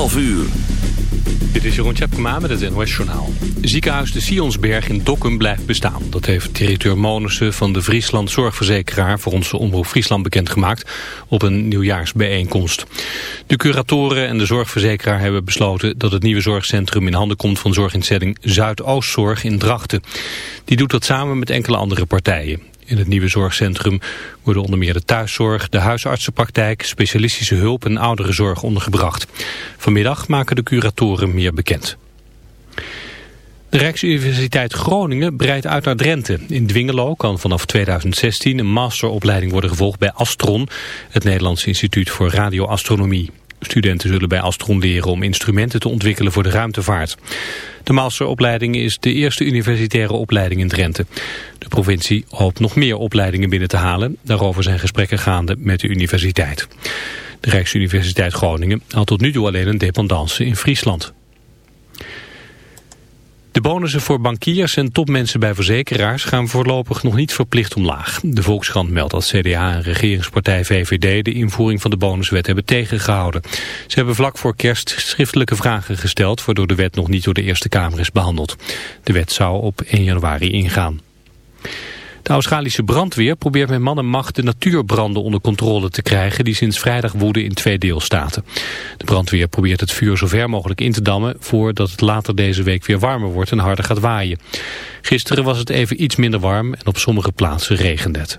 12 uur. Dit is Jeroen Tjepkema met het NOS Journaal. Ziekenhuis de Sionsberg in Dokkum blijft bestaan. Dat heeft directeur Monussen van de Friesland Zorgverzekeraar... voor onze Omroep Friesland bekendgemaakt op een nieuwjaarsbijeenkomst. De curatoren en de zorgverzekeraar hebben besloten... dat het nieuwe zorgcentrum in handen komt van zorginstelling Zuidoostzorg in Drachten. Die doet dat samen met enkele andere partijen. In het nieuwe zorgcentrum worden onder meer de thuiszorg, de huisartsenpraktijk, specialistische hulp en ouderenzorg ondergebracht. Vanmiddag maken de curatoren meer bekend. De Rijksuniversiteit Groningen breidt uit naar Drenthe. In Dwingelo kan vanaf 2016 een masteropleiding worden gevolgd bij Astron, het Nederlands Instituut voor Radioastronomie. Studenten zullen bij Astron leren om instrumenten te ontwikkelen voor de ruimtevaart. De masteropleiding is de eerste universitaire opleiding in Drenthe. De provincie hoopt nog meer opleidingen binnen te halen. Daarover zijn gesprekken gaande met de universiteit. De Rijksuniversiteit Groningen had tot nu toe alleen een dependance in Friesland. De bonussen voor bankiers en topmensen bij verzekeraars gaan voorlopig nog niet verplicht omlaag. De Volkskrant meldt dat CDA en regeringspartij VVD de invoering van de bonuswet hebben tegengehouden. Ze hebben vlak voor kerst schriftelijke vragen gesteld waardoor de wet nog niet door de Eerste Kamer is behandeld. De wet zou op 1 januari ingaan. De Australische brandweer probeert met man en macht de natuurbranden onder controle te krijgen die sinds vrijdag woeden in twee deelstaten. De brandweer probeert het vuur zo ver mogelijk in te dammen voordat het later deze week weer warmer wordt en harder gaat waaien. Gisteren was het even iets minder warm en op sommige plaatsen regende het.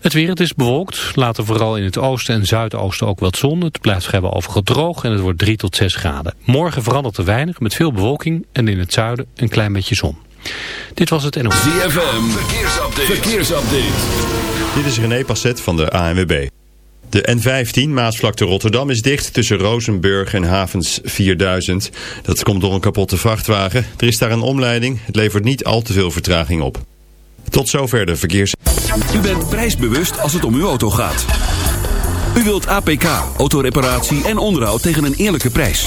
Het weer, het is bewolkt. Later vooral in het oosten en zuidoosten ook wat zon. Het blijft vrijwel overal droog en het wordt 3 tot 6 graden. Morgen verandert er weinig met veel bewolking en in het zuiden een klein beetje zon. Dit was het NOS. ZFM, verkeersupdate. verkeersupdate. Dit is René Passet van de ANWB. De N15 Maasvlakte Rotterdam is dicht tussen Rozenburg en Havens 4000. Dat komt door een kapotte vrachtwagen. Er is daar een omleiding. Het levert niet al te veel vertraging op. Tot zover de verkeers... U bent prijsbewust als het om uw auto gaat. U wilt APK, autoreparatie en onderhoud tegen een eerlijke prijs.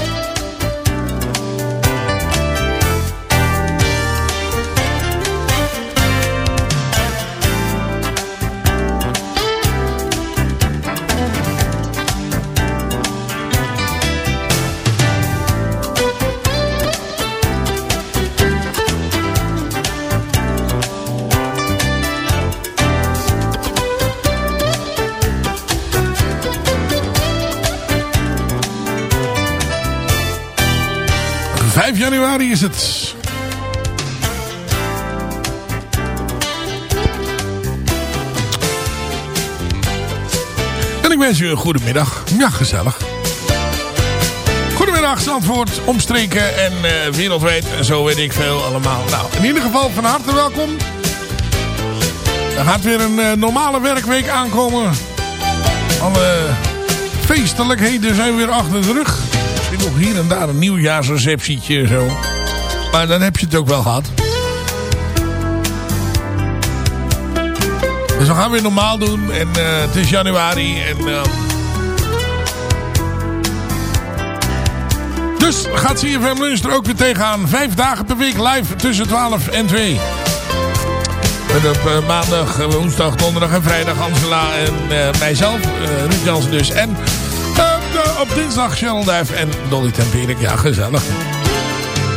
Januari is het. En ik wens u een goede middag. Ja, gezellig. Goedemiddag Zandvoort, omstreken en eh, wereldwijd zo weet ik veel allemaal. Nou, in ieder geval van harte welkom. Er gaat weer een eh, normale werkweek aankomen. Alle feestelijkheden zijn weer achter de rug. Nog hier en daar een nieuwjaarsreceptietje zo. Maar dan heb je het ook wel gehad. Dus we gaan weer normaal doen. En eh, het is januari. En, uh, dus gaat CFM Lunch er ook weer tegenaan. Vijf dagen per week live tussen 12 en 2. En op uh, maandag, woensdag, donderdag en vrijdag Angela en mijzelf. Ruud Jansen dus. En op dinsdag Cheryl Duif en Dolly Tempierik. Ja, gezellig.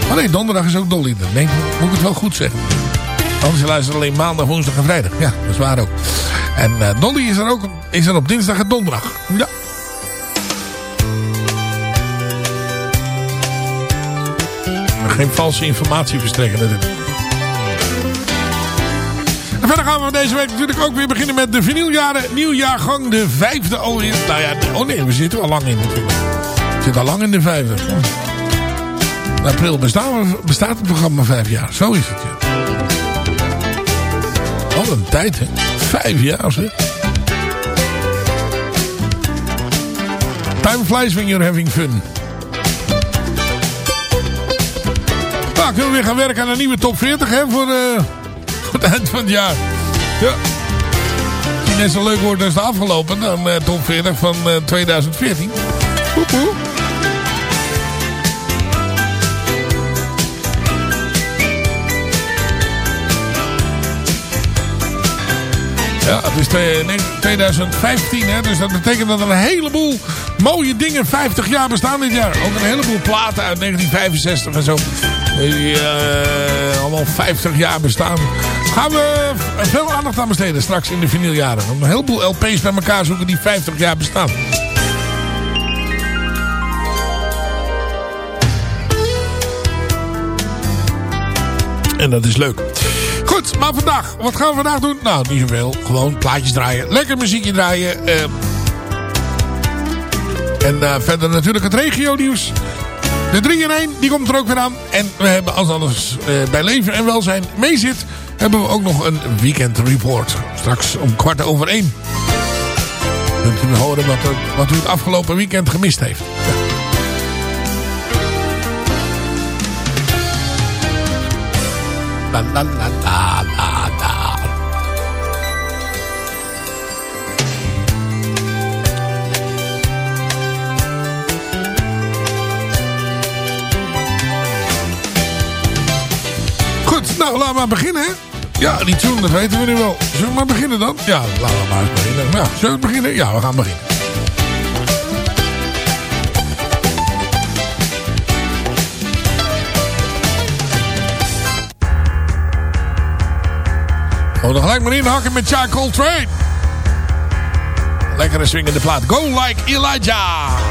Oh nee, donderdag is ook Dolly. Nee, moet ik het wel goed zeggen. Anders luisteren alleen maandag, woensdag en vrijdag. Ja, dat is waar ook. En uh, Dolly is er ook is er op dinsdag en donderdag. Ja. Geen valse informatie verstrekken natuurlijk. Verder gaan we deze week natuurlijk ook weer beginnen met de vinyljaren. Nieuwjaargang, de vijfde alweer. Nou ja, oh nee, we zitten al lang in natuurlijk. We zitten al lang in de vijfde. April bestaat het programma vijf jaar. Zo is het. Al een tijd, hè. Vijf jaar, zeg. Time flies when you're having fun. Nou, kunnen we weer gaan werken aan een nieuwe top 40, hè, voor... Uh, het eind van het jaar. Ja. Als die net zo leuk wordt als de afgelopen, dan uh, top 40 van uh, 2014. Poep, poep. Ja, het is 2015, hè, dus dat betekent dat er een heleboel mooie dingen 50 jaar bestaan dit jaar. Ook een heleboel platen uit 1965 en zo. Die uh, allemaal 50 jaar bestaan. Gaan we veel aandacht aan besteden straks in de vinyljaren. Een heleboel LP's bij elkaar zoeken die 50 jaar bestaan. En dat is leuk. Goed, maar vandaag. Wat gaan we vandaag doen? Nou, niet zoveel. Gewoon plaatjes draaien. Lekker muziekje draaien. Uh, en uh, verder natuurlijk het regio nieuws. De 3 in 1, die komt er ook weer aan. En we hebben als alles uh, bij leven en welzijn mee zit... hebben we ook nog een weekend report. Straks om kwart over 1. Kunt u horen wat, u het afgelopen weekend gemist heeft. Ja. La la la. Goed, nou laten we maar beginnen. Ja, die tune, dat weten we nu wel. Zullen we maar beginnen dan? Ja, laten we maar eens beginnen. Ja, zullen we beginnen? Ja, we gaan beginnen. Oh, dan gelijk maar inhakken met Charlie Coltrane. Lekkere swingende plaat. Go like Elijah.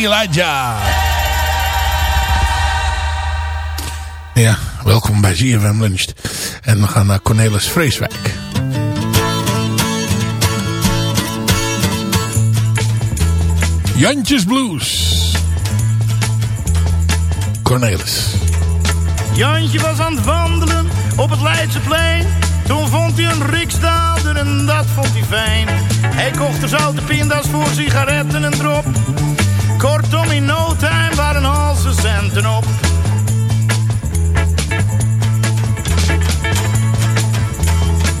Elijah. Ja, welkom bij ZFM Lunch. En we gaan naar Cornelis Vreeswijk. Jantjes Blues. Cornelis. Jantje was aan het wandelen op het Leidseplein. Toen vond hij een riksdaalder en dat vond hij fijn. Hij kocht er zoute pinda's voor sigaretten en drop. Kortom, in no time waren al zijn centen op.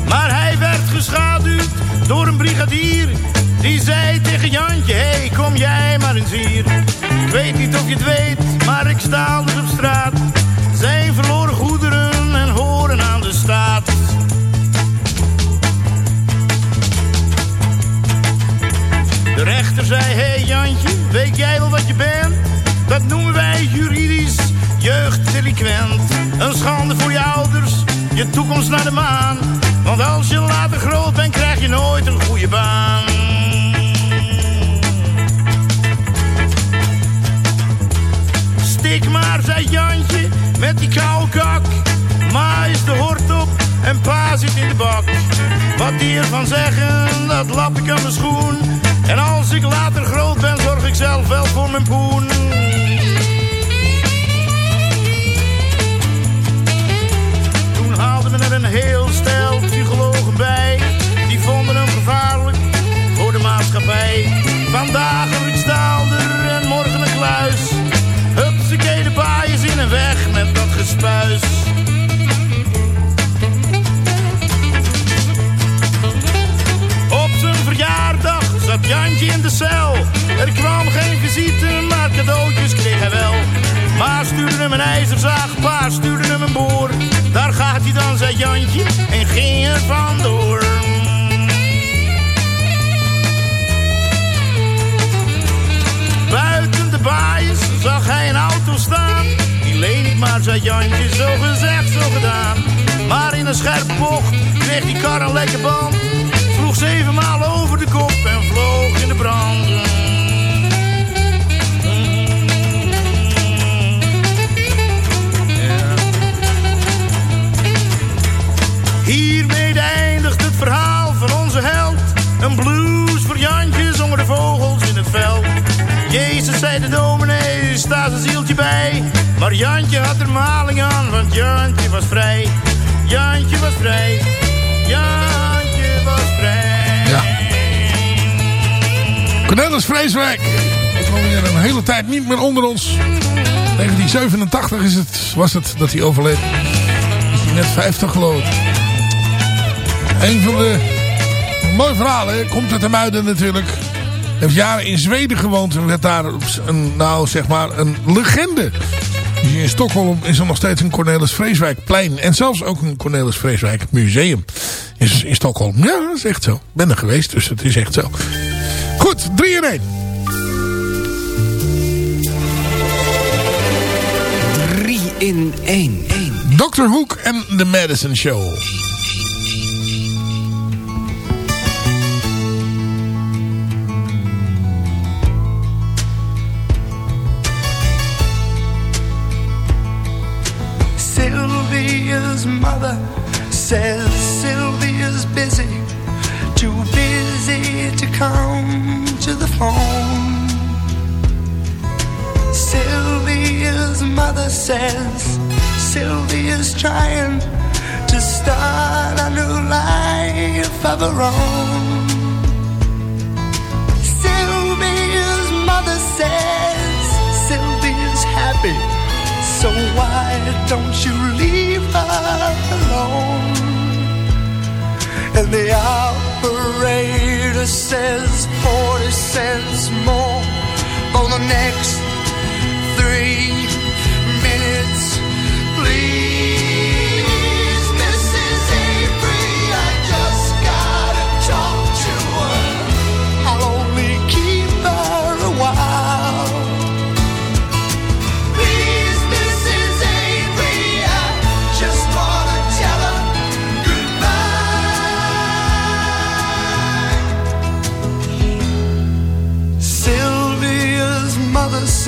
Maar hij werd geschaduwd door een brigadier. Die zei tegen Jantje, hey, kom jij maar eens hier. Ik weet niet of je het weet, maar ik sta dus op Een schande voor je ouders, je toekomst naar de maan. Want als je later groot bent, krijg je nooit een goede baan. Stik maar, zei Jantje, met die koude kak. Ma is de hort op en pa zit in de bak. Wat die ervan zeggen, dat lap ik aan mijn schoen. En als ik later groot ben, zorg ik zelf wel voor mijn poen. Heel stel psychologen bij. Die vonden hem gevaarlijk voor de maatschappij. Vandaag een riksdaalder en morgen een kluis. Hupsakee de baaiers in en weg met dat gespuis. Op zijn verjaardag zat Jantje in de cel. Er kwam geen visite, maar cadeautjes kreeg hij wel. Ma stuurde hem een ijzerzaag, pa stuurde hem een boor. Daar gaat hij dan, zei Jantje, en ging er vandoor. Buiten de baaiers zag hij een auto staan. Die leen ik maar, zei Jantje, zo gezegd, zo gedaan. Maar in een scherpe bocht kreeg die kar een lekker band. Sloeg zevenmaal over de kop en vloog in de brand. Jantje had er maling aan, want Jantje was vrij. Jantje was vrij. Jantje was vrij. Ja. Cornelis Vreeswijk. Dat is alweer een hele tijd niet meer onder ons. 1987 is het, was het dat hij overleed. Is hij net 50 geloof. Een van de mooie verhalen. Komt uit de Muiden natuurlijk. Heeft jaren in Zweden gewoond. En werd daar een, nou zeg maar een legende. Dus in Stockholm is er nog steeds een Cornelis Vreeswijkplein. En zelfs ook een Cornelis Vreeswijk museum. Is in Stockholm. Ja, dat is echt zo. Ik ben er geweest, dus het is echt zo. Goed, 3 in 1. 3 in 1. Dr. Hook en The Madison Show. Says Sylvia's trying to start a new life of her own. Sylvia's mother says Sylvia's happy, so why don't you leave her alone? And the operator says 40 cents more for the next three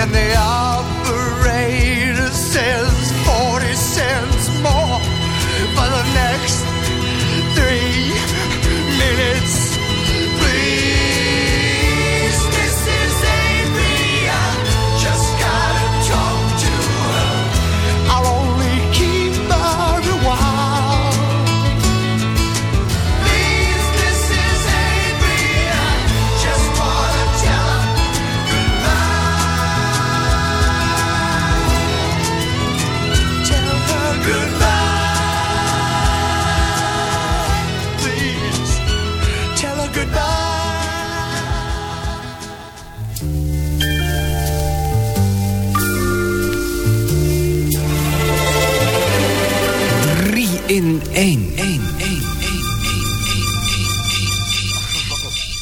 And the operator 1, 1, 1,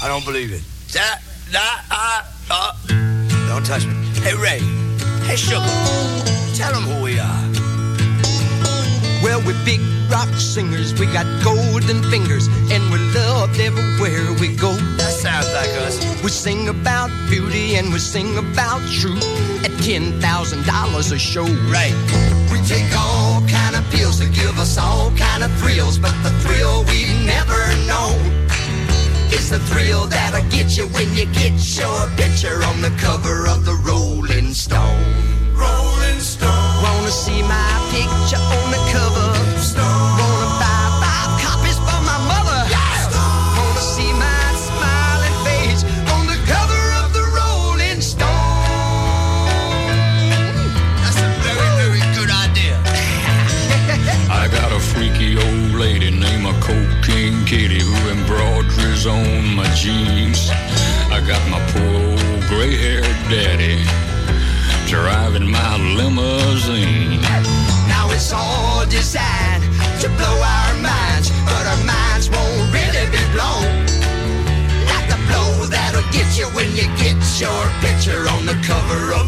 I don't believe it. That, that, uh, uh. Don't touch me. Hey, Ray. Hey, Sugar. Tell them who we are. Well, we're big rock singers. We got golden fingers, and we're loved everywhere we go. That sounds like us. We sing about beauty and we sing about truth at $10,000 a show. Right. We take on pills to give us all kind of thrills, but the thrill we've never known is the thrill that'll get you when you get your picture on the cover jeans. I got my poor gray-haired daddy driving my limousine. Now it's all designed to blow our minds, but our minds won't really be blown. Like the blow that'll get you when you get your picture on the cover of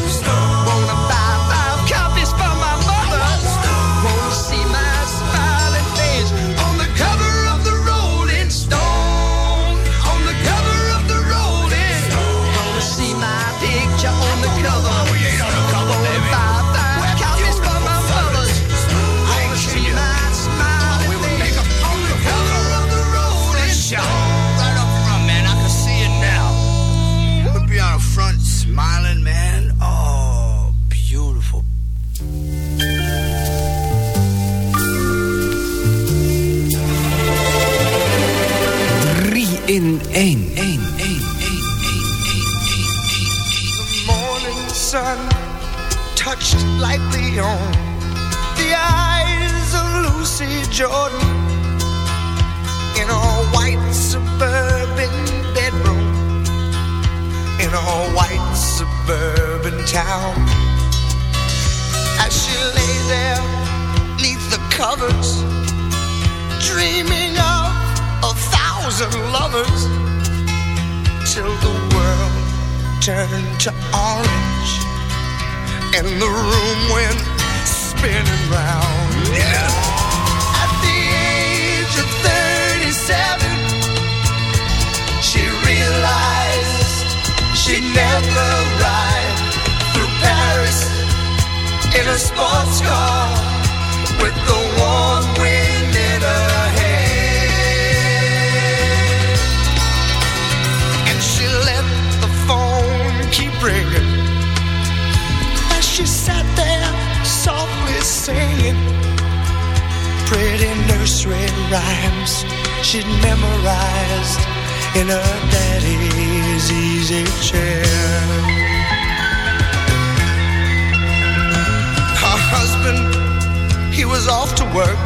Work,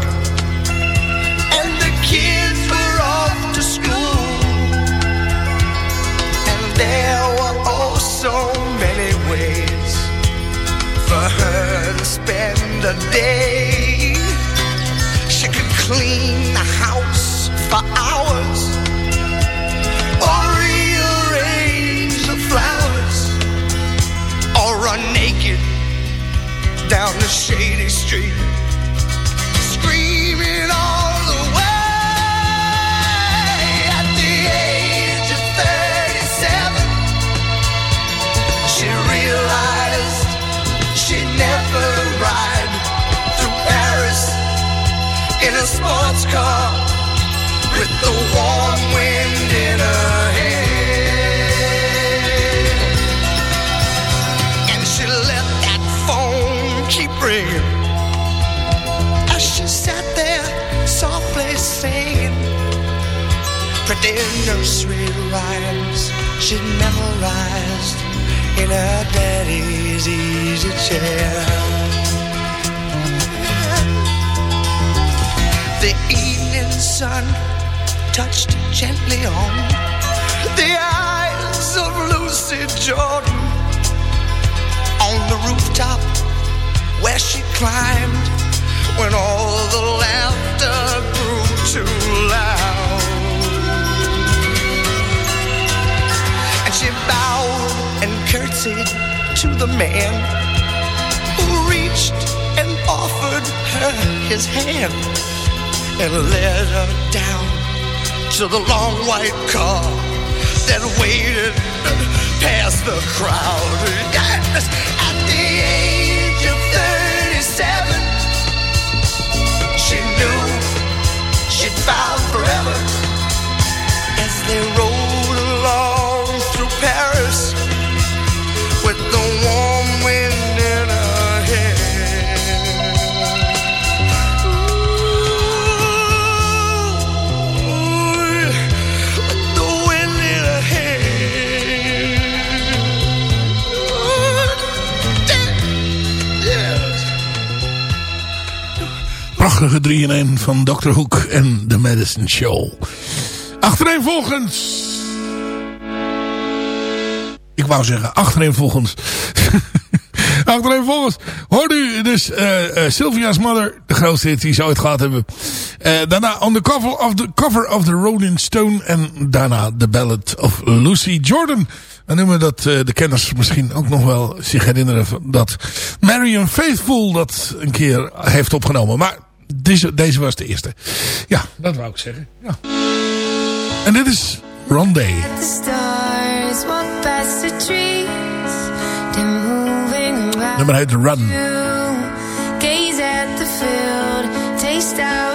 and the kids were off to school. And there were oh so many ways for her to spend the day. She could clean the house for hours or rearrange the flowers or run naked down the shady nursery rhymes she'd memorized in her daddy's easy chair. The evening sun touched gently on the eyes of Lucy Jordan on the rooftop where she climbed when all the laughter grew too loud. And she bowed and curtsied to the man who reached and offered her his hand and led her down to the long white car that waited past the crowd. Yes, at the age of 37, she knew she'd found forever as they rode Prachtige 3 in 1 van Dr. Hook en The Medicine Show. Achtereenvolgens... Ik wou zeggen achtereenvolgens... achtereenvolgens hoorde u dus eh, eh, Sylvia's Mother, de grootste hit die ze ooit gehad hebben. Eh, daarna On the cover of the, cover of the Rolling Stone en daarna The Ballad of Lucy Jordan. Dan noemen we dat de kenners misschien ook nog wel zich herinneren dat Marion Faithful dat een keer heeft opgenomen. Maar deze, deze was de eerste. Ja, dat wou ik zeggen. Ja. En dit is Rondé. Nummer heet Run. Gaze at the field. Taste how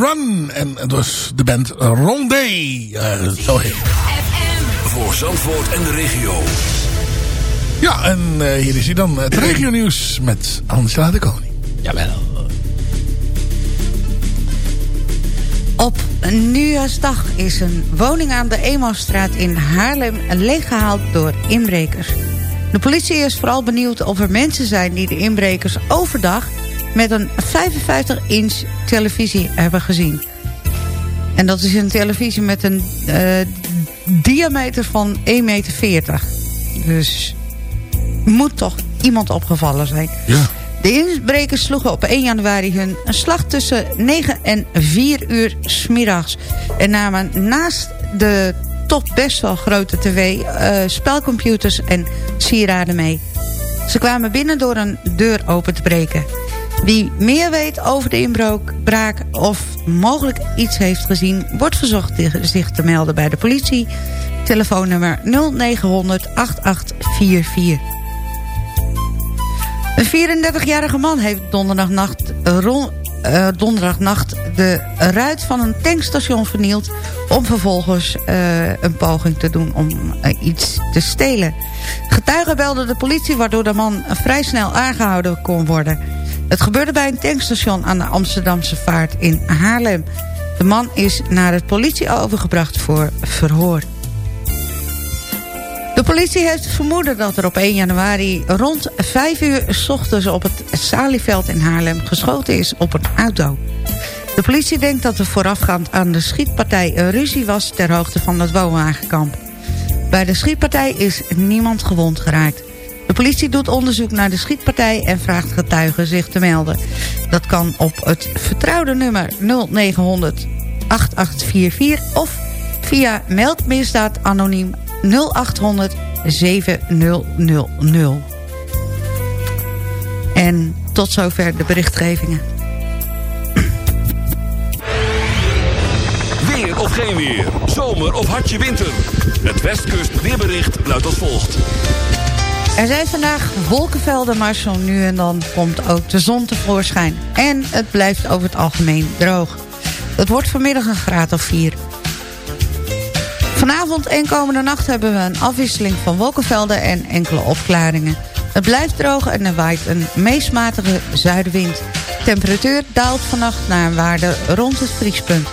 Run. En het was de band Rondé. eh zo heet. Voor Zandvoort en de regio. Ja, en eh, hier is hij dan. Het regio nieuws met Angela de Koning. Jawel. Op nieuwjaarsdag is een woning aan de Emausstraat in Haarlem leeggehaald door inbrekers. De politie is vooral benieuwd of er mensen zijn die de inbrekers overdag met een 55-inch televisie hebben gezien. En dat is een televisie met een eh, diameter van 1,40 meter. Dus moet toch iemand opgevallen zijn. Ja. De inbrekers sloegen op 1 januari hun slag tussen 9 en 4 uur smiddags. En namen naast de toch best wel grote tv eh, spelcomputers en sieraden mee. Ze kwamen binnen door een deur open te breken. Wie meer weet over de inbraak of mogelijk iets heeft gezien... wordt verzocht zich te melden bij de politie. Telefoonnummer 0900 8844. Een 34-jarige man heeft donderdagnacht, ron- eh, donderdagnacht de ruit van een tankstation vernield... om vervolgens eh, een poging te doen om eh, iets te stelen. Getuigen belden de politie waardoor de man vrij snel aangehouden kon worden. Het gebeurde bij een tankstation aan de Amsterdamse vaart in Haarlem. De man is naar het politie overgebracht voor verhoor. De politie heeft vermoeden dat er op 1 januari rond 5 uur s ochtends op het Salieveld in Haarlem geschoten is op een auto. De politie denkt dat er voorafgaand aan de schietpartij een ruzie was ter hoogte van het woonwagenkamp. Bij de schietpartij is niemand gewond geraakt. De politie doet onderzoek naar de schietpartij en vraagt getuigen zich te melden. Dat kan op het vertrouwde nummer 0900 8844 of via meldmisdaad anoniem 0800 7000. En tot zover de berichtgevingen. Weer of geen weer. Zomer of hartje winter. Het Westkust weerbericht luidt als volgt. Er zijn vandaag wolkenvelden, maar zo nu en dan komt ook de zon tevoorschijn. En het blijft over het algemeen droog. Het wordt vanmiddag een graad of 4. Vanavond en komende nacht hebben we een afwisseling van wolkenvelden en enkele opklaringen. Het blijft droog en er waait een meest matige zuidenwind. Temperatuur daalt vannacht naar een waarde rond het vriespunt.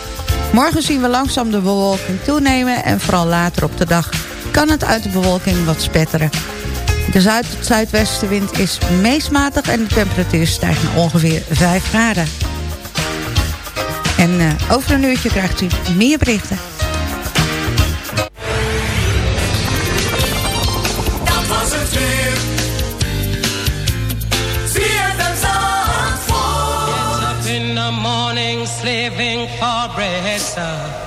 Morgen zien we langzaam de bewolking toenemen en vooral later op de dag kan het uit de bewolking wat spetteren. De zuid- tot zuidwestenwind is meest matig en de temperatuur stijgt naar ongeveer 5 graden. En eh, over een uurtje krijgt u meer berichten. Dat was het weer. Zie het en Get up in the morning slaving for bread, sir,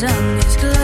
sun is klaar.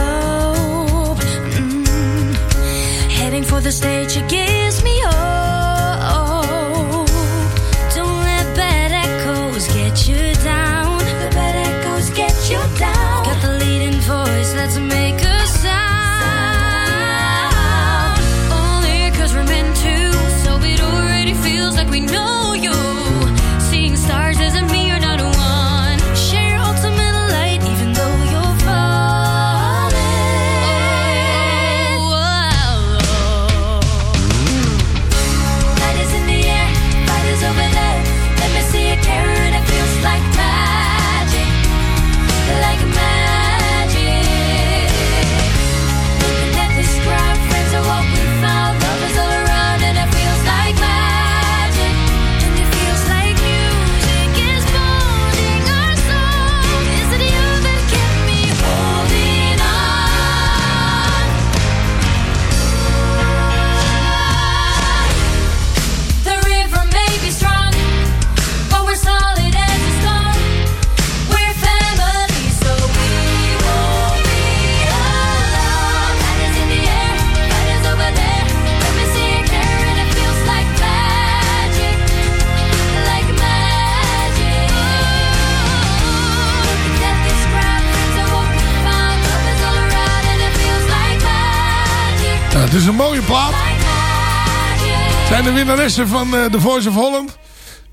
de winnaressen van uh, The Voice of Holland.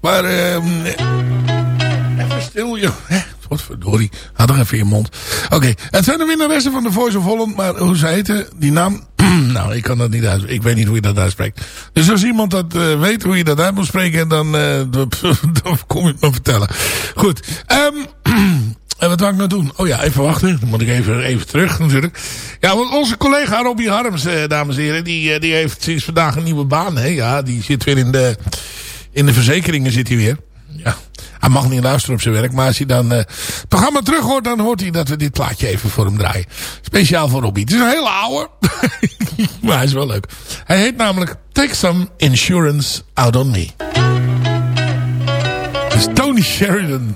Maar ehm, even stil, joh. Wat verdorie. Had er even je mond. Oké, het zijn de winnaressen van The Voice of Holland. Maar hoe ze heten, die naam... nou, ik kan dat niet uitspreken. Ik weet niet hoe je dat uitspreekt. Dus als iemand dat eh, weet hoe je dat uit moet spreken... dan, eh, dan kom je het me vertellen. Goed. Um, Wat wou ik nou doen? Oh ja, even wachten. Dan moet ik even, even terug natuurlijk. Ja, want onze collega Robbie Harms, eh, dames en heren... Die, eh, die heeft sinds vandaag een nieuwe baan. Hè? Ja, die zit weer in de, in de verzekeringen zit hij weer. Ja, hij mag niet luisteren op zijn werk. Maar als hij dan eh, het programma terug hoort... dan hoort hij dat we dit plaatje even voor hem draaien. Speciaal voor Robbie. Het is een hele oude. maar hij is wel leuk. Hij heet namelijk Take Some Insurance Out On Me. Het is Tony Sheridan.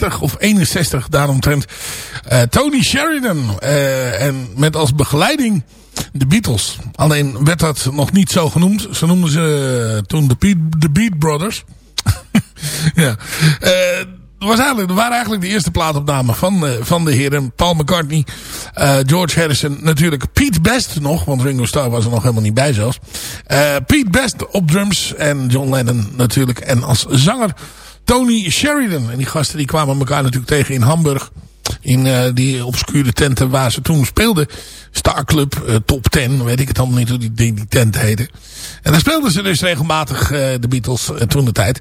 1960 of 61 daaromtrent. Eh, Tony Sheridan. eh, en met als begeleiding de Beatles. Alleen werd dat nog niet zo genoemd. Ze noemden ze toen de, Beat, de Beat Brothers. ja. Eh, was eigenlijk, er waren eigenlijk de eerste plaatopnamen van, van de heren Paul McCartney, George Harrison, natuurlijk Pete Best nog, want Ringo Starr was er nog helemaal niet bij zelfs. Pete Best op drums en John Lennon natuurlijk. En als zanger Tony Sheridan. En die gasten die kwamen elkaar natuurlijk tegen in Hamburg. In eh, die obscure tenten waar ze toen speelden. Star Club, eh, Top 10, weet ik het allemaal niet hoe die, die, tent heette. En daar speelden ze dus regelmatig eh, de Beatles toen de tijd.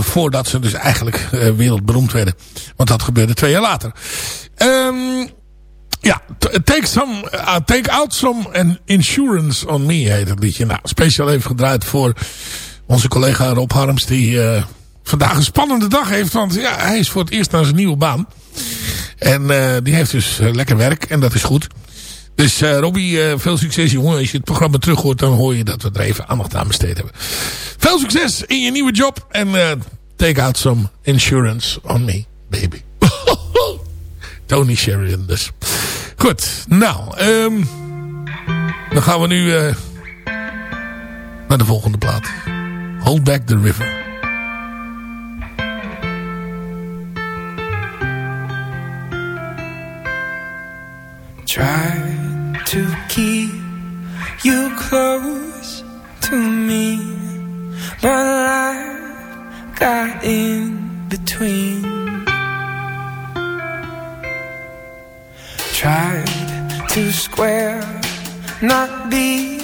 Voordat ze dus eigenlijk wereldberoemd werden. Want dat gebeurde twee jaar later. Ehm ja, take, some, take out some an insurance on me heet het liedje. Nou, speciaal even gedraaid voor onze collega Rob Harms. Die eh, vandaag een spannende dag heeft. Want ja, hij is voor het eerst naar zijn nieuwe baan. En eh, die heeft dus eh, lekker werk. En dat is goed. Dus eh Robbie, veel succes jongen. Als je het programma terug hoort, dan hoor je dat we er even aandacht aan besteed hebben. Veel succes in je nieuwe job. En take out some insurance on me, baby. Tony Sheridan dus. Goed, nou, ehm dan gaan we nu naar de volgende plaat. Hold Back the River. Try to keep you close to me, but life got in between. Tried to square not there,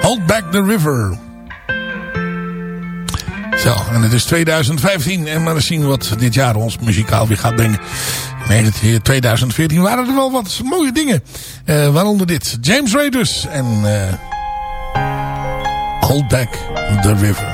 Hold Back the River. Zo, en het is 2015 en maar eens zien wat dit jaar ons muzikaal weer gaat brengen. Het 2014 waren er wel wat mooie dingen. Eh, waaronder dit. James Ray dus. En eh, Hold Back the River.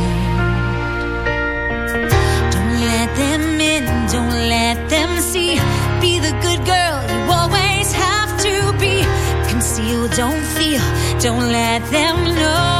Don't let them know.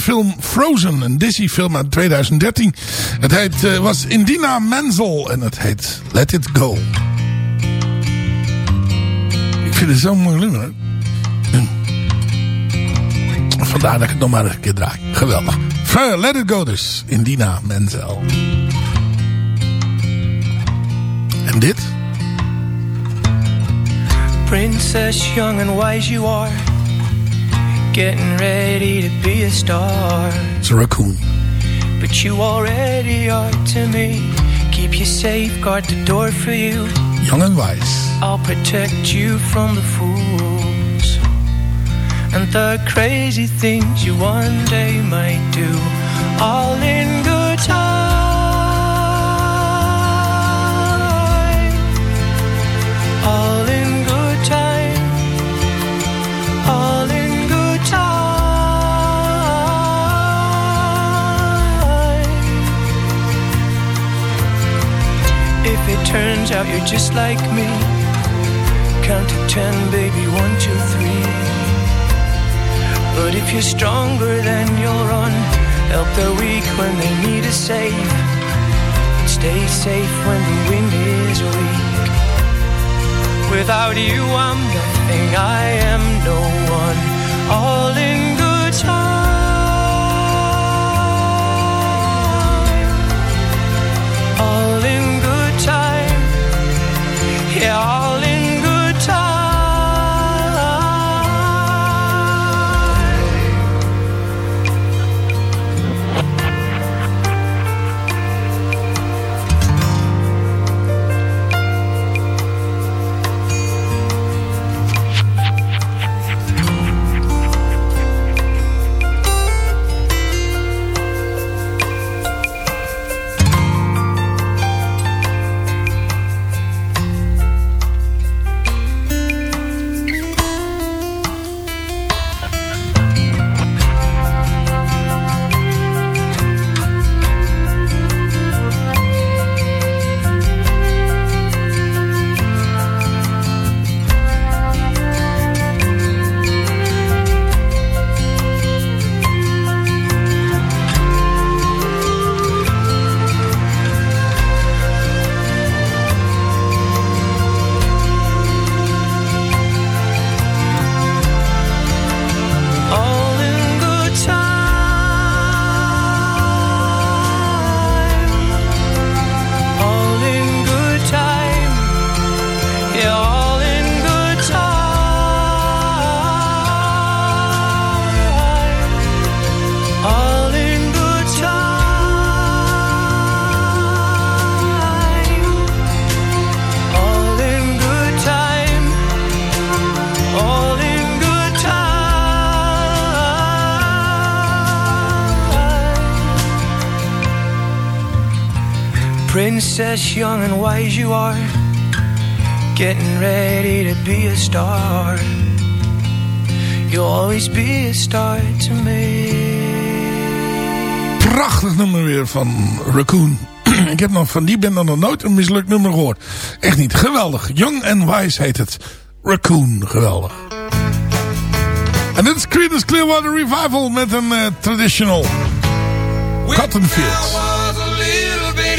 De film Frozen, een Disney-film uit 2013. Het heet, eh, was Indina Menzel en het heet Let It Go. Ik vind het zo'n mooi nummer. Hm. Vandaar dat ik het nog maar een keer draai. Geweldig. Let It Go dus, Indina Menzel. En dit? Princess, young and wise you are. Getting ready to be a star. It's a raccoon. But you already are to me. Keep you safe, guard the door for you. Young and wise. I'll protect you from the fools and the crazy things you one day might do. All in good time. Turns out you're just like me. Count to ten, baby, one, two, three. But if you're stronger, then you'll run. Help the weak when they need a save. Stay safe when the wind is weak. Without you, I'm nothing. I am no one. All in Yeah, Princess, young and wise you are, getting ready to be a star. You'll always be a star to me. Prachtig nummer weer van Raccoon. Ik heb nog van die band nog nooit een mislukt nummer gehoord. Echt niet. Geweldig. Young and Wise heet het. Raccoon. Geweldig. En dit is Creedence Clearwater Revival met een eh, traditional Cotton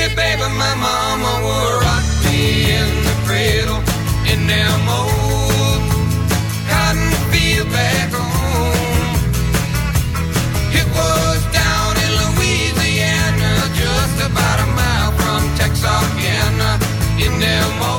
Bitty baby, my mama would rock me in the cradle in them old cotton field back home. It was down in Louisiana, just about a mile from Texarkana, in them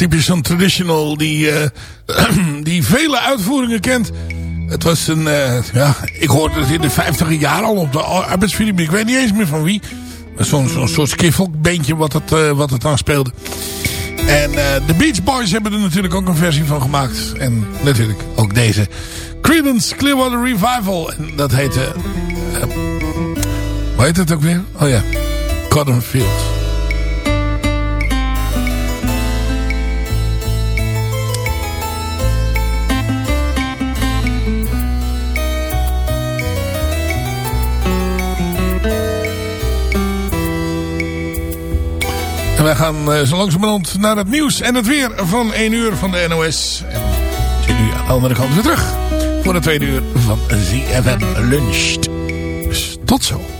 typisch zo'n traditional die, eh, die vele uitvoeringen kent. Het was een, eh, ja, ik hoorde het in de 50 jaar al op de arbeidsfilm. Ik weet niet eens meer van wie. Zo'n zo'n soort skiffelbeentje wat het, eh, wat het aan speelde. En de Beach Boys hebben er natuurlijk ook een versie van gemaakt. En natuurlijk ook deze. Creedence Clearwater Revival. En dat heette... hoe heet het ook weer? Oh ja. Cotton Fields. En wij gaan eh, zo langzamerhand naar het nieuws en het weer van 1 uur van de NOS. En zien nu aan de andere kant weer terug voor de tweede uur van ZFM Luncht. Dus tot zo.